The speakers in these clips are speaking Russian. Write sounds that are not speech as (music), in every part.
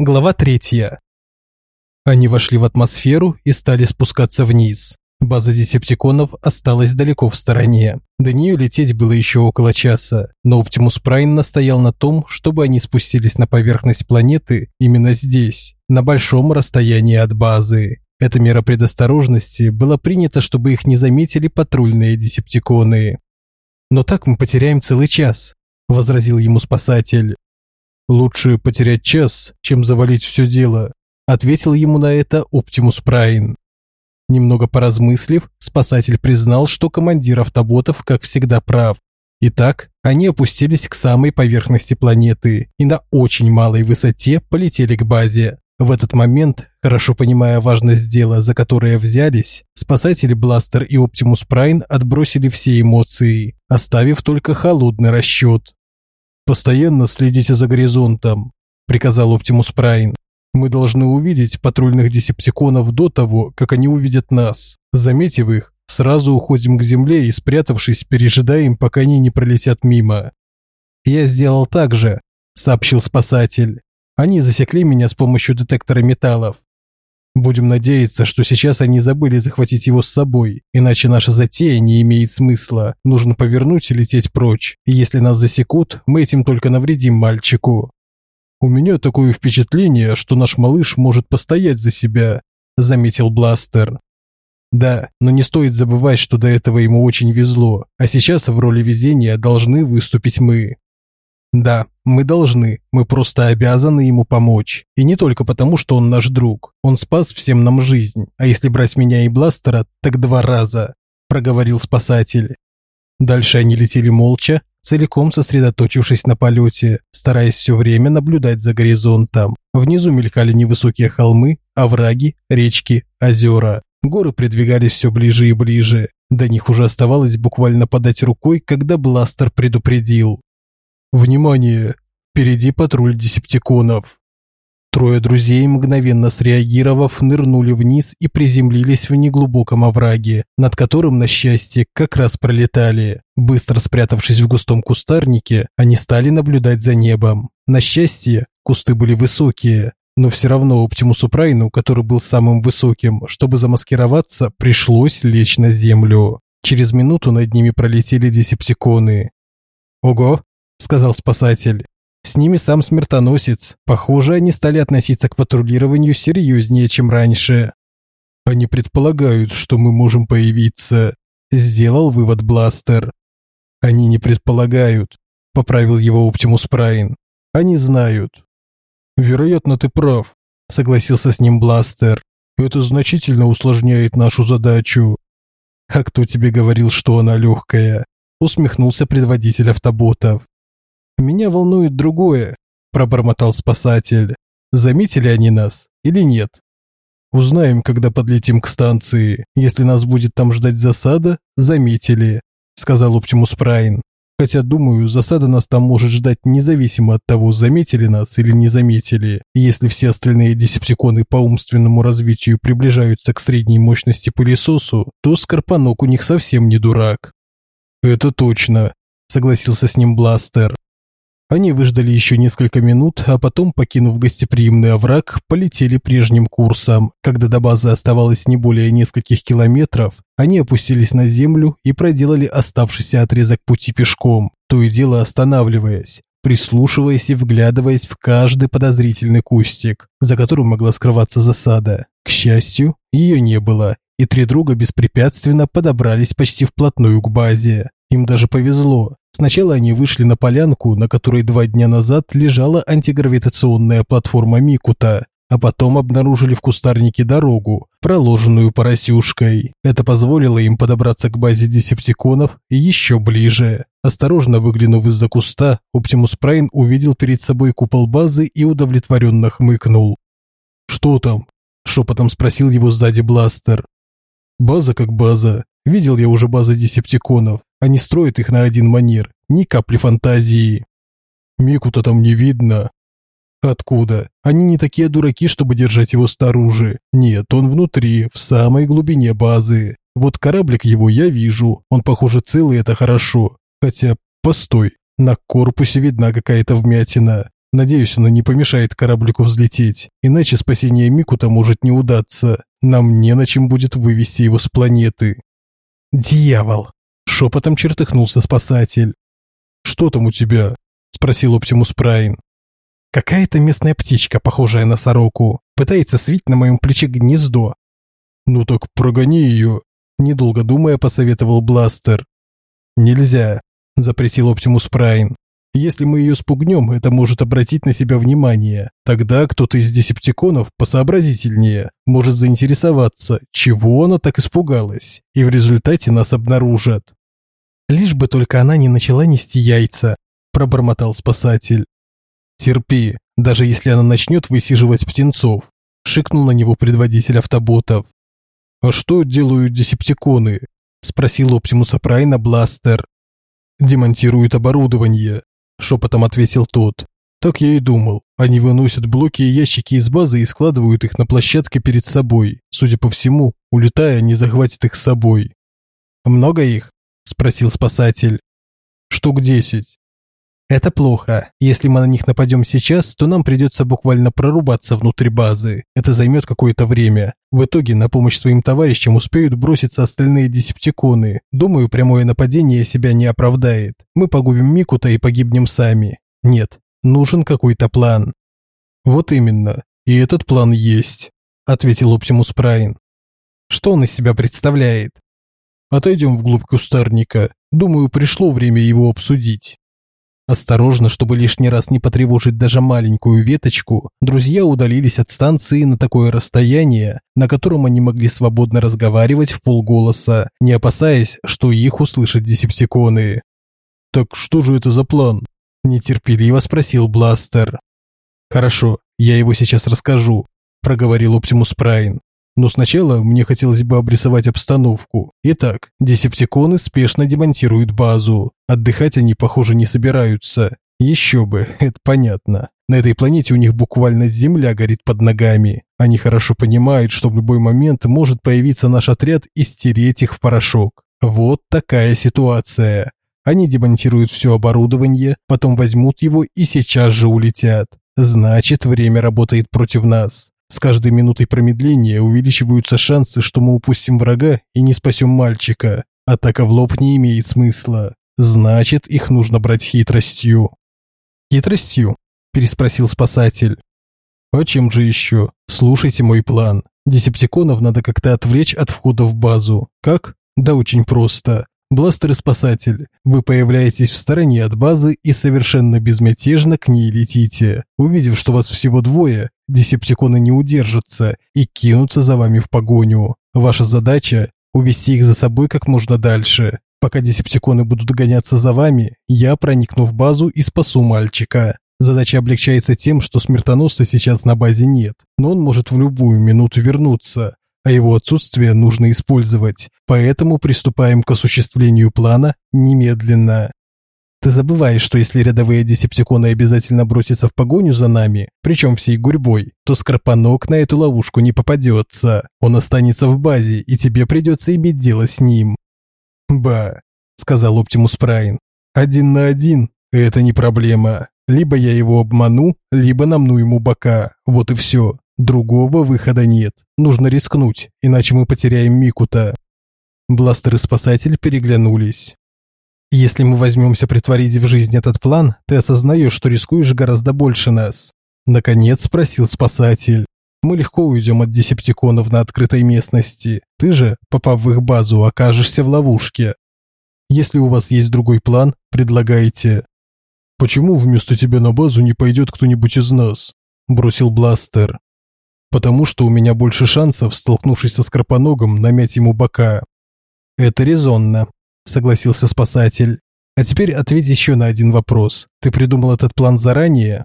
Глава третья. Они вошли в атмосферу и стали спускаться вниз. База десептиконов осталась далеко в стороне. До нее лететь было еще около часа, но Оптимус Прайн настоял на том, чтобы они спустились на поверхность планеты именно здесь, на большом расстоянии от базы. Эта мера предосторожности была принята, чтобы их не заметили патрульные десептиконы. «Но так мы потеряем целый час», – возразил ему спасатель. Лучше потерять час, чем завалить все дело, ответил ему на это Оптимус Прайн. Немного поразмыслив, спасатель признал, что командир автоботов, как всегда, прав. Итак, они опустились к самой поверхности планеты и на очень малой высоте полетели к базе. В этот момент, хорошо понимая важность дела, за которое взялись, спасатели Бластер и Оптимус Прайн отбросили все эмоции, оставив только холодный расчет. Постоянно следите за горизонтом, приказал Оптимус Прайн. Мы должны увидеть патрульных десептиконов до того, как они увидят нас. Заметив их, сразу уходим к земле и, спрятавшись, пережидаем, пока они не пролетят мимо. Я сделал так же, сообщил спасатель. Они засекли меня с помощью детектора металлов. Будем надеяться, что сейчас они забыли захватить его с собой, иначе наша затея не имеет смысла. Нужно повернуть и лететь прочь. И если нас засекут, мы этим только навредим мальчику. У меня такое впечатление, что наш малыш может постоять за себя, заметил Бластер. Да, но не стоит забывать, что до этого ему очень везло, а сейчас в роли везения должны выступить мы. Да, мы должны, мы просто обязаны ему помочь. И не только потому, что он наш друг. Он спас всем нам жизнь. А если брать меня и Бластера, так два раза, проговорил спасатель. Дальше они летели молча, целиком сосредоточившись на полете, стараясь все время наблюдать за горизонтом. Внизу мелькали невысокие холмы, овраги, речки, озера. Горы придвигались все ближе и ближе. До них уже оставалось буквально подать рукой, когда Бластер предупредил. Внимание! Впереди патруль десептиконов. Трое друзей, мгновенно среагировав, нырнули вниз и приземлились в неглубоком овраге, над которым, на счастье, как раз пролетали. Быстро спрятавшись в густом кустарнике, они стали наблюдать за небом. На счастье, кусты были высокие, но все равно Оптимусу Прайну, который был самым высоким, чтобы замаскироваться, пришлось лечь на землю. Через минуту над ними пролетели десептиконы. «Ого!» Сказал спасатель. С ними сам смертоносец. Похоже, они стали относиться к патрулированию серьезнее, чем раньше. Они предполагают, что мы можем появиться, сделал вывод Бластер. Они не предполагают, поправил его Оптимус Прайн. Они знают. Вероятно, ты прав, согласился с ним Бластер. Это значительно усложняет нашу задачу. А кто тебе говорил, что она легкая? усмехнулся предводитель автоботов. Меня волнует другое, пробормотал спасатель. Заметили они нас или нет? Узнаем, когда подлетим к станции. Если нас будет там ждать засада, заметили, сказал Оптимус Прайн. Хотя, думаю, засада нас там может ждать независимо от того, заметили нас или не заметили. И если все остальные десептиконы по умственному развитию приближаются к средней мощности пылесосу, то Скорпанок у них совсем не дурак. Это точно, согласился с ним Бластер. Они выждали еще несколько минут, а потом, покинув гостеприимный овраг, полетели прежним курсом. Когда до базы оставалось не более нескольких километров, они опустились на землю и проделали оставшийся отрезок пути пешком, то и дело останавливаясь, прислушиваясь и вглядываясь в каждый подозрительный кустик, за которым могла скрываться засада. К счастью, ее не было, и три друга беспрепятственно подобрались почти вплотную к базе. Им даже повезло. Сначала они вышли на полянку, на которой два дня назад лежала антигравитационная платформа Микута, а потом обнаружили в кустарнике дорогу, проложенную поросюшкой. Это позволило им подобраться к базе десептиконов еще ближе. Осторожно выглянув из-за куста, Оптимус Прайн увидел перед собой купол базы и удовлетворенно хмыкнул. «Что там?» – шепотом спросил его сзади Бластер. «База как база. Видел я уже базы десептиконов. Они строят их на один манер, ни капли фантазии. Мику-то там не видно. Откуда? Они не такие дураки, чтобы держать его снаружи. Нет, он внутри, в самой глубине базы. Вот кораблик его я вижу. Он, похоже, целый, это хорошо. Хотя, постой, на корпусе видна какая-то вмятина. Надеюсь, она не помешает кораблику взлететь, иначе спасение Микута может не удаться. Нам не на чем будет вывести его с планеты. Дьявол, шепотом чертыхнулся спасатель. Что там у тебя? спросил Оптимус Прайн. Какая-то местная птичка, похожая на сороку, пытается свить на моем плече гнездо. Ну так прогони ее, недолго думая, посоветовал Бластер. Нельзя, запретил Оптимус Прайн. Если мы ее спугнем, это может обратить на себя внимание. Тогда кто-то из десептиконов посообразительнее может заинтересоваться, чего она так испугалась, и в результате нас обнаружат. Лишь бы только она не начала нести яйца, пробормотал спасатель. Терпи, даже если она начнет высиживать птенцов, шикнул на него предводитель автоботов. А что делают десептиконы? спросил Оптимуса Прайна Бластер. Демонтируют оборудование, шепотом ответил тот. Так я и думал. Они выносят блоки и ящики из базы и складывают их на площадке перед собой. Судя по всему, улетая, они захватят их с собой. Много их? Спросил спасатель. Штук десять. Это плохо. Если мы на них нападем сейчас, то нам придется буквально прорубаться внутрь базы. Это займет какое-то время. В итоге на помощь своим товарищам успеют броситься остальные десептиконы. Думаю, прямое нападение себя не оправдает. Мы погубим Микута и погибнем сами. Нет, нужен какой-то план. Вот именно. И этот план есть, ответил Оптимус Прайн. Что он из себя представляет? Отойдем вглубь кустарника. Думаю, пришло время его обсудить. Осторожно, чтобы лишний раз не потревожить даже маленькую веточку, друзья удалились от станции на такое расстояние, на котором они могли свободно разговаривать в полголоса, не опасаясь, что их услышат десептиконы. «Так что же это за план?» – нетерпеливо спросил Бластер. «Хорошо, я его сейчас расскажу», – проговорил Оптимус Прайн. Но сначала мне хотелось бы обрисовать обстановку. Итак, десептиконы спешно демонтируют базу. Отдыхать они, похоже, не собираются. Еще бы, (laughs) это понятно. На этой планете у них буквально земля горит под ногами. Они хорошо понимают, что в любой момент может появиться наш отряд и стереть их в порошок. Вот такая ситуация. Они демонтируют все оборудование, потом возьмут его и сейчас же улетят. Значит, время работает против нас. С каждой минутой промедления увеличиваются шансы, что мы упустим врага и не спасем мальчика. Атака в лоб не имеет смысла. Значит, их нужно брать хитростью. Хитростью? переспросил спасатель. А чем же еще? Слушайте мой план. Десептиконов надо как-то отвлечь от входа в базу. Как? Да очень просто. Бластер и спасатель. Вы появляетесь в стороне от базы и совершенно безмятежно к ней летите. Увидев, что вас всего двое, десептиконы не удержатся и кинутся за вами в погоню. Ваша задача увести их за собой как можно дальше. Пока десептиконы будут гоняться за вами, я проникну в базу и спасу мальчика. Задача облегчается тем, что смертоносца сейчас на базе нет, но он может в любую минуту вернуться а его отсутствие нужно использовать. Поэтому приступаем к осуществлению плана немедленно. Ты забываешь, что если рядовые десептиконы обязательно бросятся в погоню за нами, причем всей гурьбой, то Скорпанок на эту ловушку не попадется. Он останется в базе, и тебе придется иметь дело с ним. Ба, сказал Оптимус Прайн. Один на один это не проблема. Либо я его обману, либо намну ему бока. Вот и все. Другого выхода нет. Нужно рискнуть, иначе мы потеряем Микута. Бластер и спасатель переглянулись. Если мы возьмемся притворить в жизнь этот план, ты осознаешь, что рискуешь гораздо больше нас. Наконец спросил спасатель. Мы легко уйдем от десептиконов на открытой местности. Ты же, попав в их базу, окажешься в ловушке. Если у вас есть другой план, предлагайте. Почему вместо тебя на базу не пойдет кто-нибудь из нас? бросил Бластер потому что у меня больше шансов, столкнувшись со скорпоногом, намять ему бока. Это резонно, согласился спасатель. А теперь ответь еще на один вопрос. Ты придумал этот план заранее?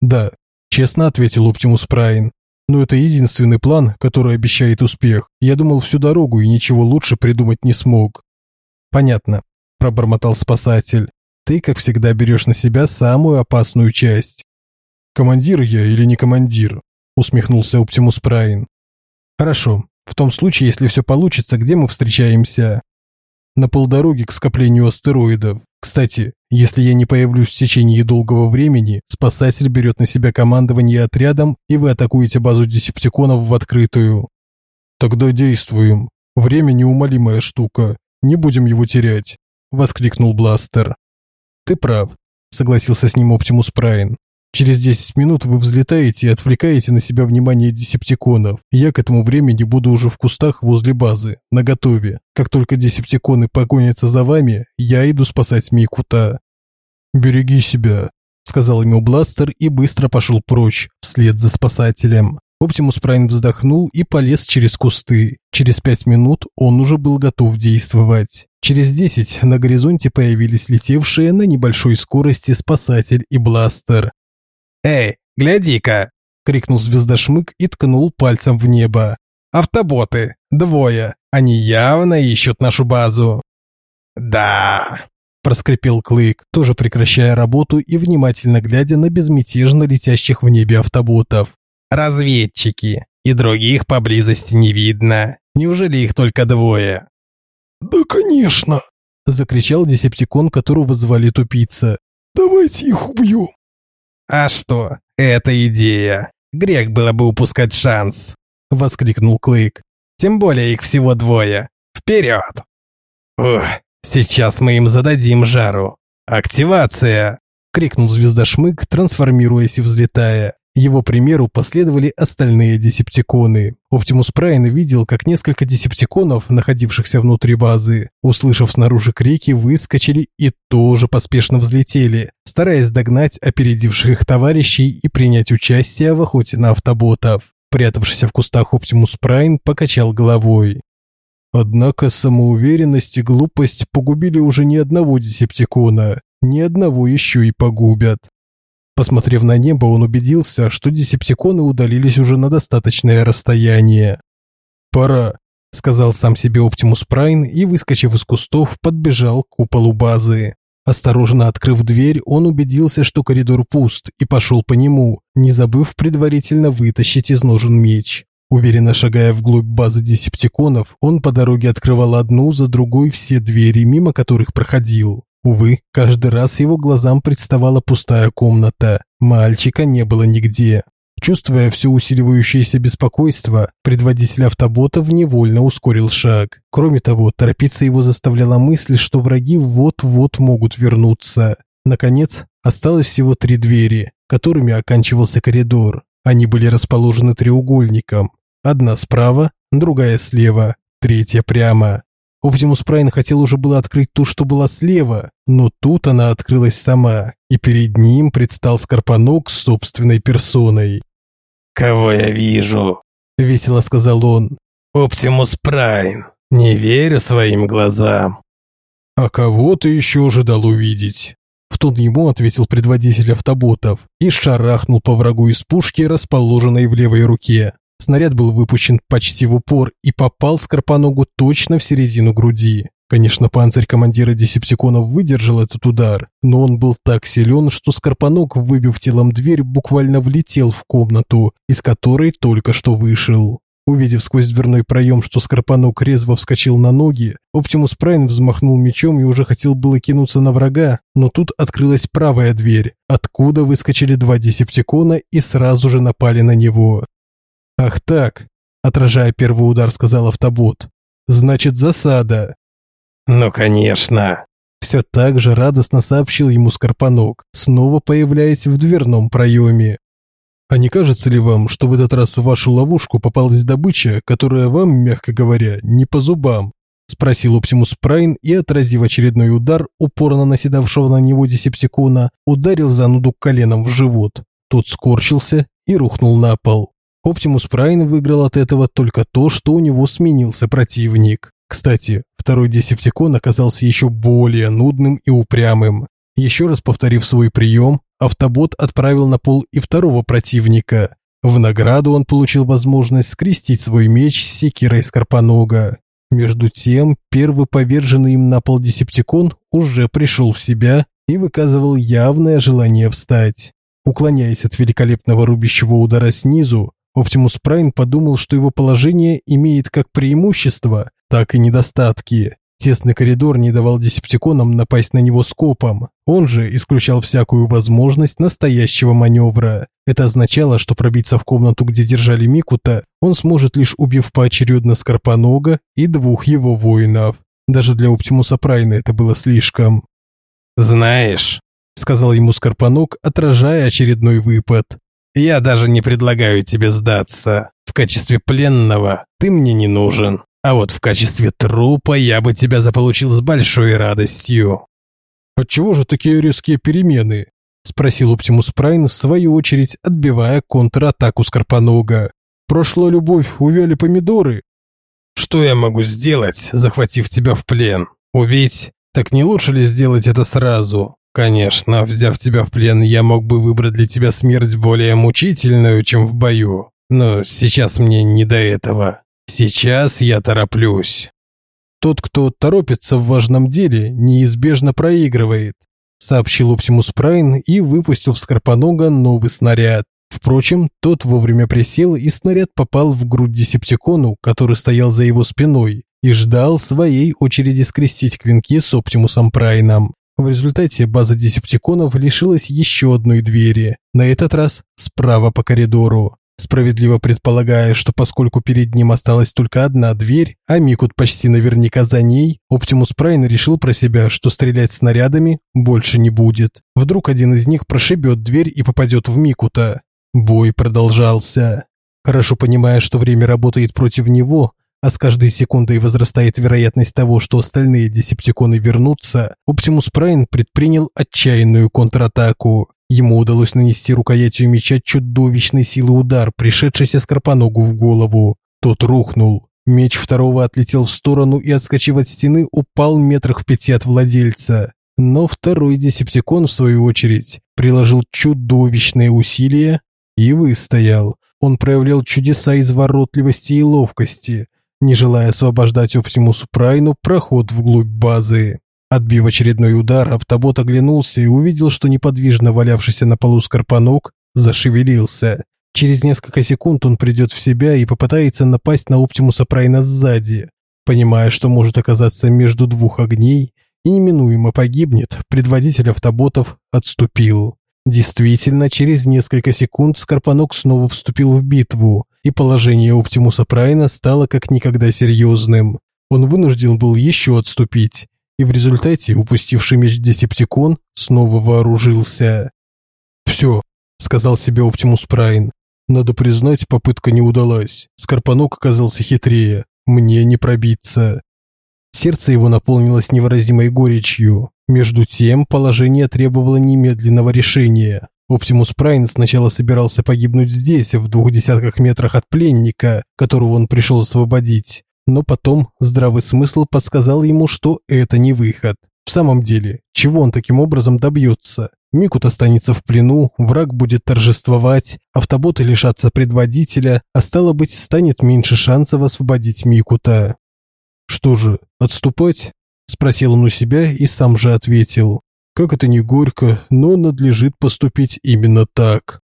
Да, честно ответил Оптимус Прайн. Но это единственный план, который обещает успех. Я думал всю дорогу и ничего лучше придумать не смог. Понятно, пробормотал спасатель. Ты, как всегда, берешь на себя самую опасную часть. Командир я или не командир? Усмехнулся Оптимус Прайн. Хорошо. В том случае, если все получится, где мы встречаемся? на полдороги к скоплению астероидов. Кстати, если я не появлюсь в течение долгого времени, спасатель берет на себя командование отрядом, и вы атакуете базу десептиконов в открытую. Тогда действуем. Время неумолимая штука. Не будем его терять, воскликнул Бластер. Ты прав, согласился с ним Оптимус Прайн. Через 10 минут вы взлетаете и отвлекаете на себя внимание десептиконов. Я к этому времени буду уже в кустах возле базы, наготове. Как только десептиконы погонятся за вами, я иду спасать Микута. Береги себя, сказал ему Бластер и быстро пошел прочь, вслед за спасателем. Оптимус Прайм вздохнул и полез через кусты. Через пять минут он уже был готов действовать. Через десять на горизонте появились летевшие на небольшой скорости спасатель и бластер. «Эй, гляди-ка!» – крикнул звездошмык и ткнул пальцем в небо. «Автоботы! Двое! Они явно ищут нашу базу!» «Да!» – проскрипел Клык, тоже прекращая работу и внимательно глядя на безмятежно летящих в небе автоботов. «Разведчики! И других поблизости не видно! Неужели их только двое?» «Да, конечно!» – закричал десептикон, которого звали Тупица. «Давайте их убьем!» «А что? Это идея. Грех было бы упускать шанс!» – воскликнул Клык. «Тем более их всего двое. Вперед!» «Ух, сейчас мы им зададим жару. Активация!» – крикнул звездошмык, трансформируясь и взлетая. Его примеру последовали остальные десептиконы. Оптимус Прайн видел, как несколько десептиконов, находившихся внутри базы, услышав снаружи крики, выскочили и тоже поспешно взлетели, стараясь догнать опередивших их товарищей и принять участие в охоте на автоботов. Прятавшийся в кустах Оптимус Прайн покачал головой. Однако самоуверенность и глупость погубили уже не одного десептикона, ни одного еще и погубят. Посмотрев на небо, он убедился, что десептиконы удалились уже на достаточное расстояние. «Пора», – сказал сам себе Оптимус Прайн и, выскочив из кустов, подбежал к куполу базы. Осторожно открыв дверь, он убедился, что коридор пуст, и пошел по нему, не забыв предварительно вытащить из ножен меч. Уверенно шагая вглубь базы десептиконов, он по дороге открывал одну за другой все двери, мимо которых проходил. Увы, каждый раз его глазам представала пустая комната. Мальчика не было нигде. Чувствуя все усиливающееся беспокойство, предводитель автоботов невольно ускорил шаг. Кроме того, торопиться его заставляла мысль, что враги вот-вот могут вернуться. Наконец, осталось всего три двери, которыми оканчивался коридор. Они были расположены треугольником. Одна справа, другая слева, третья прямо. Оптимус Прайн хотел уже было открыть ту, что была слева, но тут она открылась сама, и перед ним предстал Скорпанок с собственной персоной. «Кого я вижу?» – весело сказал он. «Оптимус Прайн. Не верю своим глазам». «А кого ты еще ожидал увидеть?» В тон ему ответил предводитель автоботов и шарахнул по врагу из пушки, расположенной в левой руке. Снаряд был выпущен почти в упор и попал Скорпоногу точно в середину груди. Конечно, панцирь командира десептиконов выдержал этот удар, но он был так силен, что Скорпоног, выбив телом дверь, буквально влетел в комнату, из которой только что вышел. Увидев сквозь дверной проем, что Скорпоног резво вскочил на ноги, Оптимус Прайм взмахнул мечом и уже хотел было кинуться на врага, но тут открылась правая дверь, откуда выскочили два десептикона и сразу же напали на него. «Ах так!» – отражая первый удар, сказал автобот. «Значит, засада!» «Ну, конечно!» Все так же радостно сообщил ему Скорпанок, снова появляясь в дверном проеме. «А не кажется ли вам, что в этот раз в вашу ловушку попалась добыча, которая вам, мягко говоря, не по зубам?» – спросил Оптимус Прайн и, отразив очередной удар упорно наседавшего на него Десептикона, ударил зануду коленом в живот. Тот скорчился и рухнул на пол. Оптимус Прайн выиграл от этого только то, что у него сменился противник. Кстати, второй Десептикон оказался еще более нудным и упрямым. Еще раз повторив свой прием, автобот отправил на пол и второго противника. В награду он получил возможность скрестить свой меч с секирой Скорпонога. Между тем, первый поверженный им на пол Десептикон уже пришел в себя и выказывал явное желание встать. Уклоняясь от великолепного рубящего удара снизу, Оптимус Прайм подумал, что его положение имеет как преимущества, так и недостатки. Тесный коридор не давал десептиконам напасть на него скопом. Он же исключал всякую возможность настоящего маневра. Это означало, что пробиться в комнату, где держали Микута, он сможет лишь убив поочередно Скорпонога и двух его воинов. Даже для Оптимуса Прайна это было слишком. «Знаешь», – сказал ему Скорпоног, отражая очередной выпад, «я даже не предлагаю тебе сдаться. В качестве пленного ты мне не нужен». А вот в качестве трупа я бы тебя заполучил с большой радостью. Отчего же такие резкие перемены? спросил Оптимус Прайн в свою очередь, отбивая контратаку Скорпонога. Прошла любовь, увяли помидоры. Что я могу сделать, захватив тебя в плен? Убить? Так не лучше ли сделать это сразу? Конечно, взяв тебя в плен, я мог бы выбрать для тебя смерть более мучительную, чем в бою. Но сейчас мне не до этого. Сейчас я тороплюсь. Тот, кто торопится в важном деле, неизбежно проигрывает, сообщил Оптимус Прайн и выпустил в Скорпонога новый снаряд. Впрочем, тот вовремя присел, и снаряд попал в грудь Десептикону, который стоял за его спиной, и ждал своей очереди скрестить клинки с Оптимусом Прайном. В результате база Десептиконов лишилась еще одной двери, на этот раз справа по коридору справедливо предполагая, что поскольку перед ним осталась только одна дверь, а Микут почти наверняка за ней, Оптимус Прайн решил про себя, что стрелять снарядами больше не будет. Вдруг один из них прошибет дверь и попадет в Микута. Бой продолжался. Хорошо понимая, что время работает против него, а с каждой секундой возрастает вероятность того, что остальные десептиконы вернутся, Оптимус Прайн предпринял отчаянную контратаку. Ему удалось нанести рукоятью меча чудовищной силы удар, пришедшийся Скорпоногу в голову. Тот рухнул. Меч второго отлетел в сторону и, отскочив от стены, упал метрах в пяти от владельца. Но второй десептикон, в свою очередь, приложил чудовищные усилия и выстоял. Он проявлял чудеса изворотливости и ловкости, не желая освобождать Оптимусу Прайну проход вглубь базы. Отбив очередной удар, автобот оглянулся и увидел, что неподвижно валявшийся на полу скорпонок зашевелился. Через несколько секунд он придет в себя и попытается напасть на Оптимуса Прайна сзади. Понимая, что может оказаться между двух огней и неминуемо погибнет, предводитель автоботов отступил. Действительно, через несколько секунд Скорпонок снова вступил в битву, и положение Оптимуса Прайна стало как никогда серьезным. Он вынужден был еще отступить, и в результате упустивший меч Десептикон снова вооружился. «Все», — сказал себе Оптимус Прайн. «Надо признать, попытка не удалась. Скорпанок оказался хитрее. Мне не пробиться». Сердце его наполнилось невыразимой горечью. Между тем, положение требовало немедленного решения. Оптимус Прайн сначала собирался погибнуть здесь, в двух десятках метрах от пленника, которого он пришел освободить но потом здравый смысл подсказал ему, что это не выход. В самом деле, чего он таким образом добьется? Микут останется в плену, враг будет торжествовать, автоботы лишатся предводителя, а стало быть, станет меньше шансов освободить Микута. Что же, отступать? спросил он у себя и сам же ответил: как это не горько, но надлежит поступить именно так.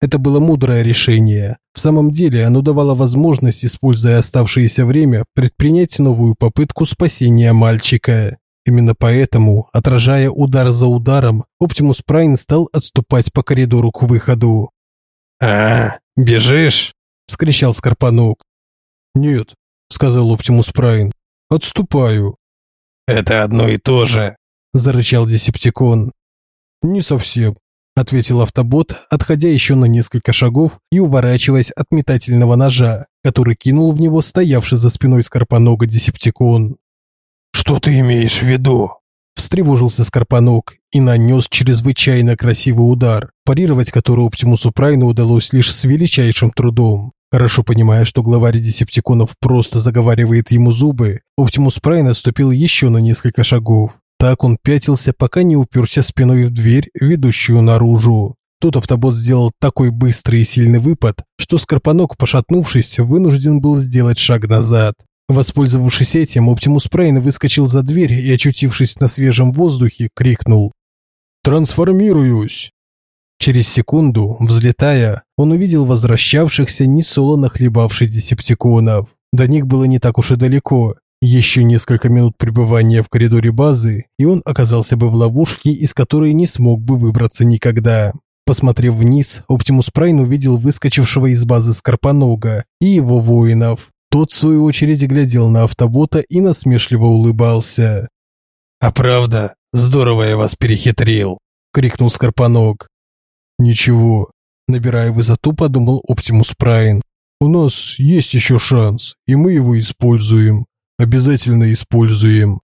Это было мудрое решение. В самом деле, оно давало возможность, используя оставшееся время, предпринять новую попытку спасения мальчика. Именно поэтому, отражая удар за ударом, Оптимус Прайн стал отступать по коридору к выходу. «А, бежишь?» – вскричал Скорпанук. «Нет», – сказал Оптимус Прайн, – «отступаю». «Это одно и то же», – зарычал Десептикон. «Не совсем ответил автобот, отходя еще на несколько шагов и уворачиваясь от метательного ножа, который кинул в него стоявший за спиной Скорпонога Десептикон. «Что ты имеешь в виду?» Встревожился Скорпоног и нанес чрезвычайно красивый удар, парировать который Оптимусу Прайну удалось лишь с величайшим трудом. Хорошо понимая, что главарь Десептиконов просто заговаривает ему зубы, Оптимус Прайн отступил еще на несколько шагов. Так он пятился, пока не уперся спиной в дверь, ведущую наружу. Тут автобот сделал такой быстрый и сильный выпад, что Скорпонок, пошатнувшись, вынужден был сделать шаг назад. Воспользовавшись этим, Оптимус Прайн выскочил за дверь и, очутившись на свежем воздухе, крикнул «Трансформируюсь!». Через секунду, взлетая, он увидел возвращавшихся несолоно хлебавших десептиконов. До них было не так уж и далеко, Еще несколько минут пребывания в коридоре базы, и он оказался бы в ловушке, из которой не смог бы выбраться никогда. Посмотрев вниз, Оптимус Прайн увидел выскочившего из базы Скорпонога и его воинов. Тот, в свою очередь, глядел на автобота и насмешливо улыбался. «А правда, здорово я вас перехитрил!» – крикнул Скорпоног. «Ничего», – набирая высоту, подумал Оптимус Прайн. «У нас есть еще шанс, и мы его используем. Обязательно используем».